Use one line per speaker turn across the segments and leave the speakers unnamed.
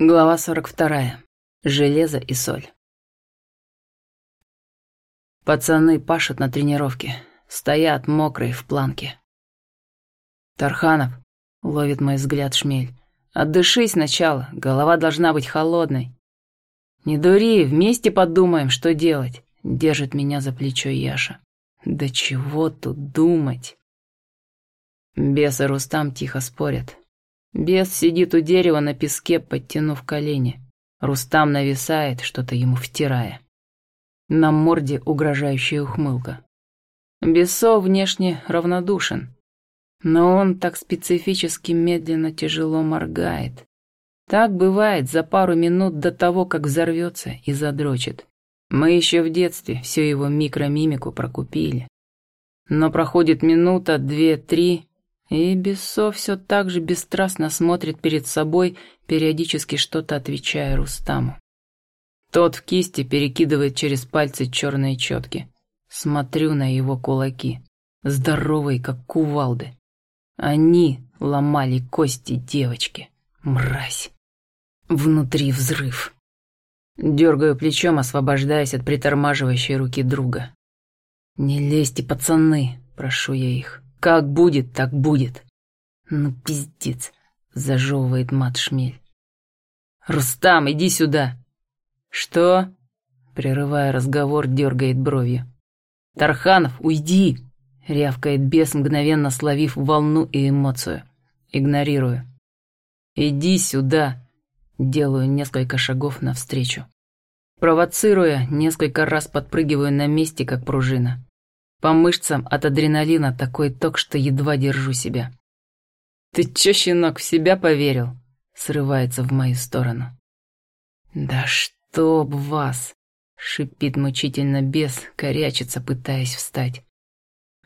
Глава 42. Железо и соль. Пацаны пашут на тренировке. Стоят мокрые в планке. Тарханов ловит мой взгляд шмель. Отдышись сначала, голова должна быть холодной. Не дури, вместе подумаем, что делать. Держит меня за плечо Яша. Да чего тут думать? Бес и Рустам тихо спорят. Бес сидит у дерева на песке, подтянув колени. Рустам нависает, что-то ему втирая. На морде угрожающая ухмылка. Бесов внешне равнодушен, но он так специфически медленно тяжело моргает. Так бывает за пару минут до того, как взорвется и задрочит. Мы еще в детстве всю его микромимику прокупили. Но проходит минута, две, три, и Бессо все так же бесстрастно смотрит перед собой, периодически что-то отвечая Рустаму. Тот в кисти перекидывает через пальцы черные четки. Смотрю на его кулаки, здоровые, как кувалды. Они ломали кости девочки. Мразь. Внутри взрыв. Дергаю плечом, освобождаясь от притормаживающей руки друга. «Не лезьте, пацаны!» – прошу я их. Как будет, так будет. Ну, пиздец, зажевывает мат шмель. Рустам, иди сюда. Что? Прерывая разговор, дергает бровью. Тарханов, уйди! Рявкает бес, мгновенно словив волну и эмоцию. Игнорирую. Иди сюда. Делаю несколько шагов навстречу. Провоцируя, несколько раз подпрыгиваю на месте, как пружина. По мышцам от адреналина такой ток, что едва держу себя. «Ты чё, щенок, в себя поверил?» Срывается в мою сторону. «Да чтоб вас!» Шипит мучительно бес, корячится, пытаясь встать.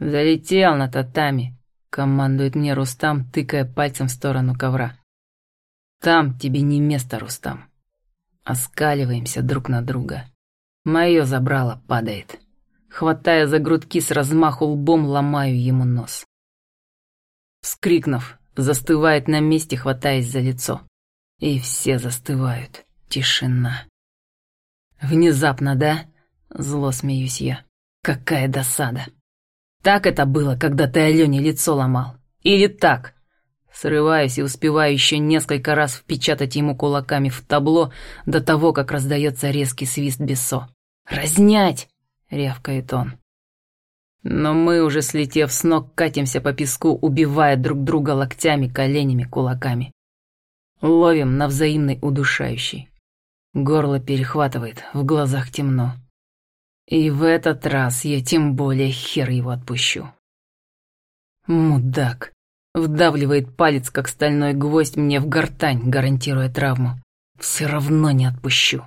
«Залетел на татами!» Командует мне Рустам, тыкая пальцем в сторону ковра. «Там тебе не место, Рустам!» Оскаливаемся друг на друга. Мое забрало падает. Хватая за грудки с размаху лбом, ломаю ему нос. Вскрикнув, застывает на месте, хватаясь за лицо. И все застывают. Тишина. Внезапно, да? Зло смеюсь я. Какая досада. Так это было, когда ты Алене лицо ломал? Или так? Срываюсь и успеваю еще несколько раз впечатать ему кулаками в табло до того, как раздается резкий свист бесо. «Разнять!» — рявкает он. Но мы, уже слетев с ног, катимся по песку, убивая друг друга локтями, коленями, кулаками. Ловим на взаимной удушающей. Горло перехватывает, в глазах темно. И в этот раз я тем более хер его отпущу. Мудак. Вдавливает палец, как стальной гвоздь, мне в гортань, гарантируя травму. Все равно не отпущу.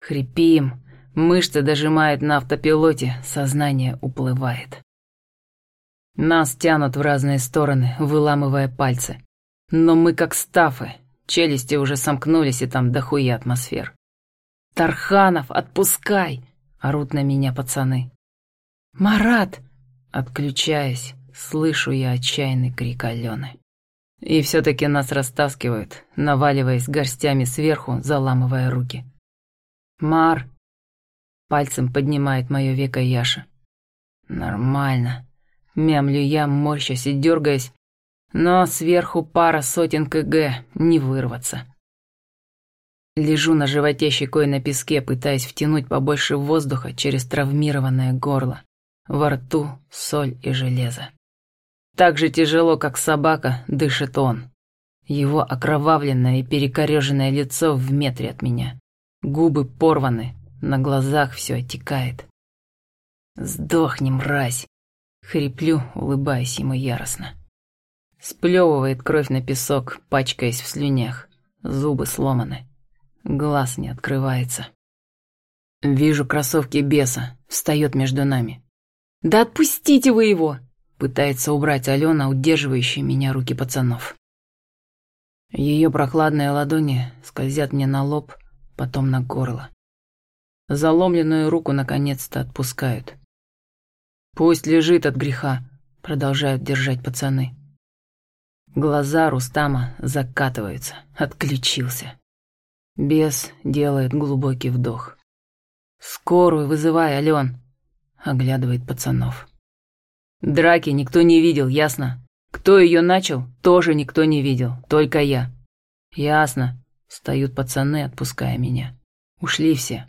Хрипим, Мышцы дожимают на автопилоте, сознание уплывает. Нас тянут в разные стороны, выламывая пальцы. Но мы как стафы, челюсти уже сомкнулись, и там дохуя атмосфер. «Тарханов, отпускай!» — орут на меня пацаны. «Марат!» — отключаясь, слышу я отчаянный крик Алены. И все-таки нас растаскивают, наваливаясь горстями сверху, заламывая руки. «Мар, Пальцем поднимает мое веко Яша. Нормально. Мямлю я, морщась и дергаясь, но сверху пара сотен кг, не вырваться. Лежу на животе щекой на песке, пытаясь втянуть побольше воздуха через травмированное горло. Во рту соль и железо. Так же тяжело, как собака, дышит он. Его окровавленное и перекореженное лицо в метре от меня. Губы порваны, на глазах все отекает. «Сдохни, мразь!» Хриплю, улыбаясь ему яростно. Сплевывает кровь на песок, пачкаясь в слюнях. Зубы сломаны. Глаз не открывается. Вижу кроссовки беса, встает между нами. «Да отпустите вы его!» Пытается убрать Алена, удерживающие меня руки пацанов. Ее прохладные ладони скользят мне на лоб, потом на горло. Заломленную руку наконец-то отпускают. «Пусть лежит от греха», — продолжают держать пацаны. Глаза Рустама закатываются. Отключился. Бес делает глубокий вдох. «Скорую вызывай, Ален!» Оглядывает пацанов. Драки никто не видел, ясно? Кто ее начал, тоже никто не видел, только я. Ясно. Встают пацаны, отпуская меня. Ушли все.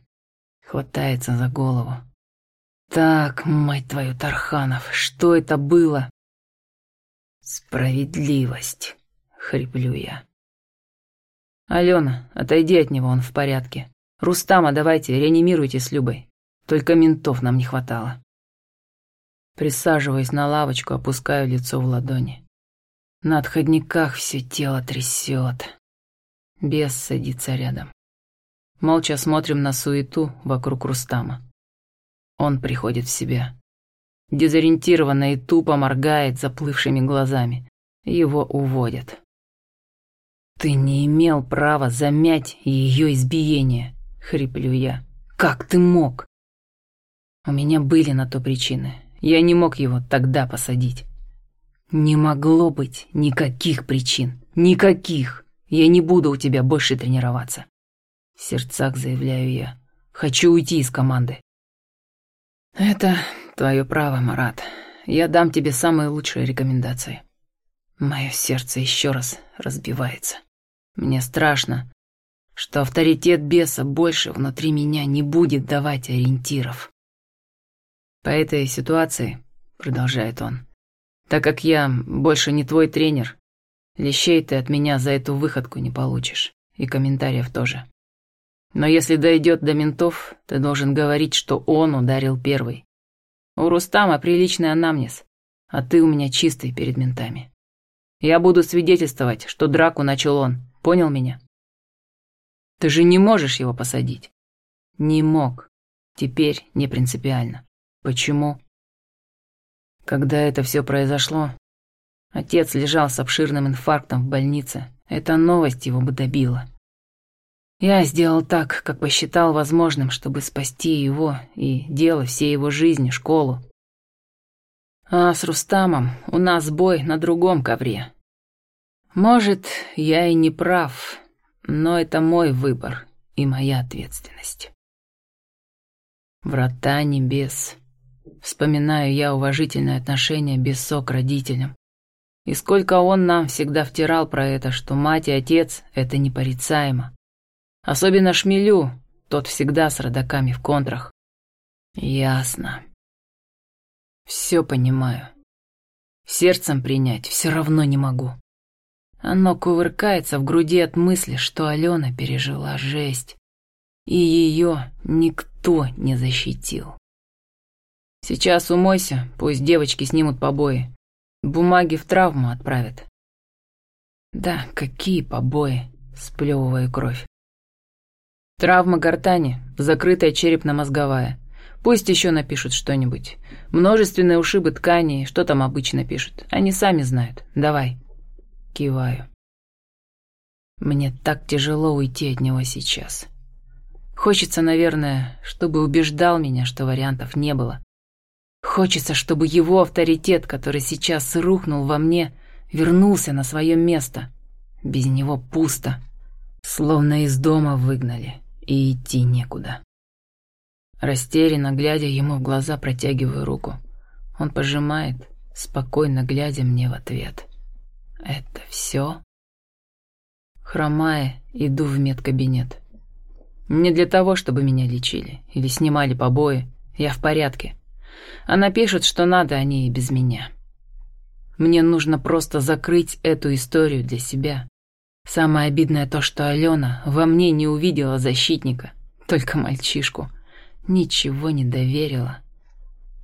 Хватается за голову. Так, мать твою, Тарханов, что это было? Справедливость, хриплю я. Алена, отойди от него, он в порядке. Рустама, давайте, реанимируйте с Любой. Только ментов нам не хватало. Присаживаясь на лавочку, опускаю лицо в ладони. На отходниках все тело трясет. Бес садится рядом. Молча смотрим на суету вокруг Рустама. Он приходит в себя. Дезориентированно и тупо моргает заплывшими глазами. Его уводят. «Ты не имел права замять ее избиение», — хриплю я. «Как ты мог?» У меня были на то причины. Я не мог его тогда посадить. Не могло быть никаких причин. Никаких. Я не буду у тебя больше тренироваться. В сердцах заявляю я. Хочу уйти из команды. Это твое право, Марат. Я дам тебе самые лучшие рекомендации. Мое сердце еще раз разбивается. Мне страшно, что авторитет беса больше внутри меня не будет давать ориентиров. По этой ситуации, продолжает он, так как я больше не твой тренер, лещей ты от меня за эту выходку не получишь, и комментариев тоже. Но если дойдет до ментов, ты должен говорить, что он ударил первый. У Рустама приличный анамнез, а ты у меня чистый перед ментами. Я буду свидетельствовать, что драку начал он. Понял меня? Ты же не можешь его посадить. Не мог. Теперь не принципиально. Почему? Когда это все произошло, отец лежал с обширным инфарктом в больнице. Эта новость его бы добила. Я сделал так, как посчитал возможным, чтобы спасти его и дело всей его жизни, школу. А с Рустамом у нас бой на другом ковре. Может, я и не прав, но это мой выбор и моя ответственность. Врата небес. Вспоминаю я уважительное отношение Бессо к родителям. И сколько он нам всегда втирал про это, что мать и отец — это непорицаемо. Особенно Шмелю, тот всегда с родаками в контрах. Ясно. Все понимаю. Сердцем принять все равно не могу. Оно кувыркается в груди от мысли, что Алена пережила жесть, и ее никто не защитил. Сейчас умойся, пусть девочки снимут побои. Бумаги в травму отправят. Да, какие побои, сплевывая кровь. Травма гортани, закрытая черепно-мозговая. Пусть еще напишут что-нибудь. Множественные ушибы тканей, что там обычно пишут. Они сами знают. Давай. Киваю. Мне так тяжело уйти от него сейчас. Хочется, наверное, чтобы убеждал меня, что вариантов не было. Хочется, чтобы его авторитет, который сейчас рухнул во мне, вернулся на свое место. Без него пусто. Словно из дома выгнали и идти некуда. Растерянно глядя ему в глаза, протягиваю руку. Он пожимает, спокойно глядя мне в ответ. «Это все?» Хромая, иду в медкабинет. Не для того, чтобы меня лечили или снимали побои. Я в порядке. Она пишет, что надо они и без меня. Мне нужно просто закрыть эту историю для себя. Самое обидное то, что Алена во мне не увидела защитника, только мальчишку. Ничего не доверила.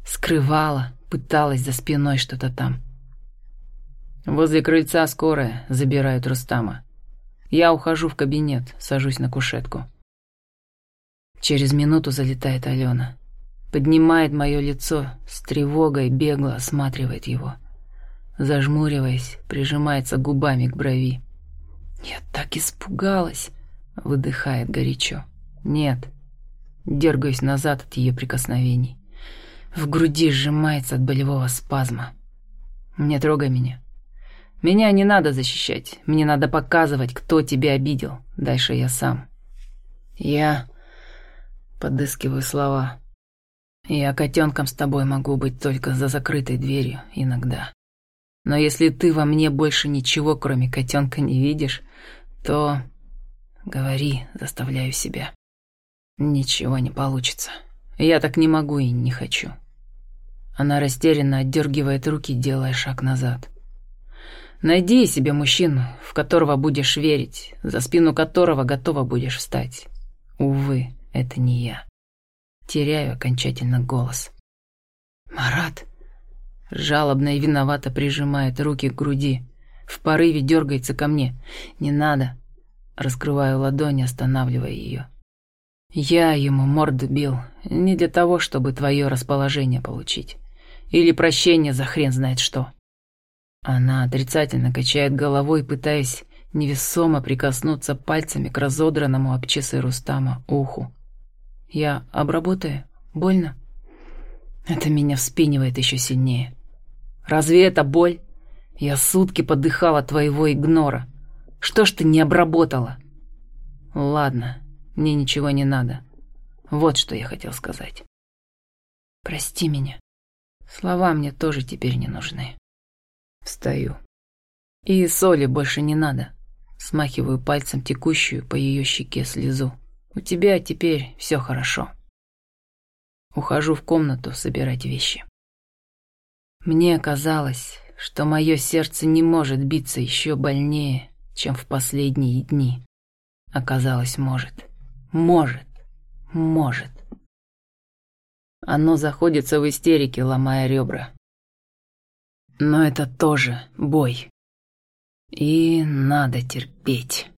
Скрывала, пыталась за спиной что-то там. Возле крыльца скорая забирают Рустама. Я ухожу в кабинет, сажусь на кушетку. Через минуту залетает Алена. Поднимает мое лицо, с тревогой бегло осматривает его. Зажмуриваясь, прижимается губами к брови. «Я так испугалась!» — выдыхает горячо. «Нет». Дергаюсь назад от ее прикосновений. В груди сжимается от болевого спазма. «Не трогай меня. Меня не надо защищать. Мне надо показывать, кто тебя обидел. Дальше я сам. Я подыскиваю слова. Я котенком с тобой могу быть только за закрытой дверью иногда. Но если ты во мне больше ничего, кроме котенка, не видишь, то говори, заставляю себя. Ничего не получится. Я так не могу и не хочу. Она растерянно отдергивает руки, делая шаг назад. Найди себе мужчину, в которого будешь верить, за спину которого готова будешь встать. Увы, это не я. Теряю окончательно голос. «Марат!» Жалобно и виновато прижимает руки к груди. В порыве дергается ко мне. «Не надо!» Раскрываю ладони, останавливая ее. «Я ему морду бил не для того, чтобы твое расположение получить. Или прощение за хрен знает что. Она отрицательно качает головой, пытаясь невесомо прикоснуться пальцами к разодранному об часы Рустама уху. «Я обработаю? Больно?» Это меня вспенивает еще сильнее. «Разве это боль? Я сутки подыхала твоего игнора. Что ж ты не обработала?» «Ладно, мне ничего не надо. Вот что я хотел сказать. Прости меня. Слова мне тоже теперь не нужны». Встаю. И соли больше не надо. Смахиваю пальцем текущую по ее щеке слезу. У тебя теперь все хорошо. Ухожу в комнату собирать вещи. Мне казалось, что мое сердце не может биться еще больнее, чем в последние дни. Оказалось, может. Может. Может. Оно заходится в истерике, ломая ребра. Но это тоже бой. И надо терпеть.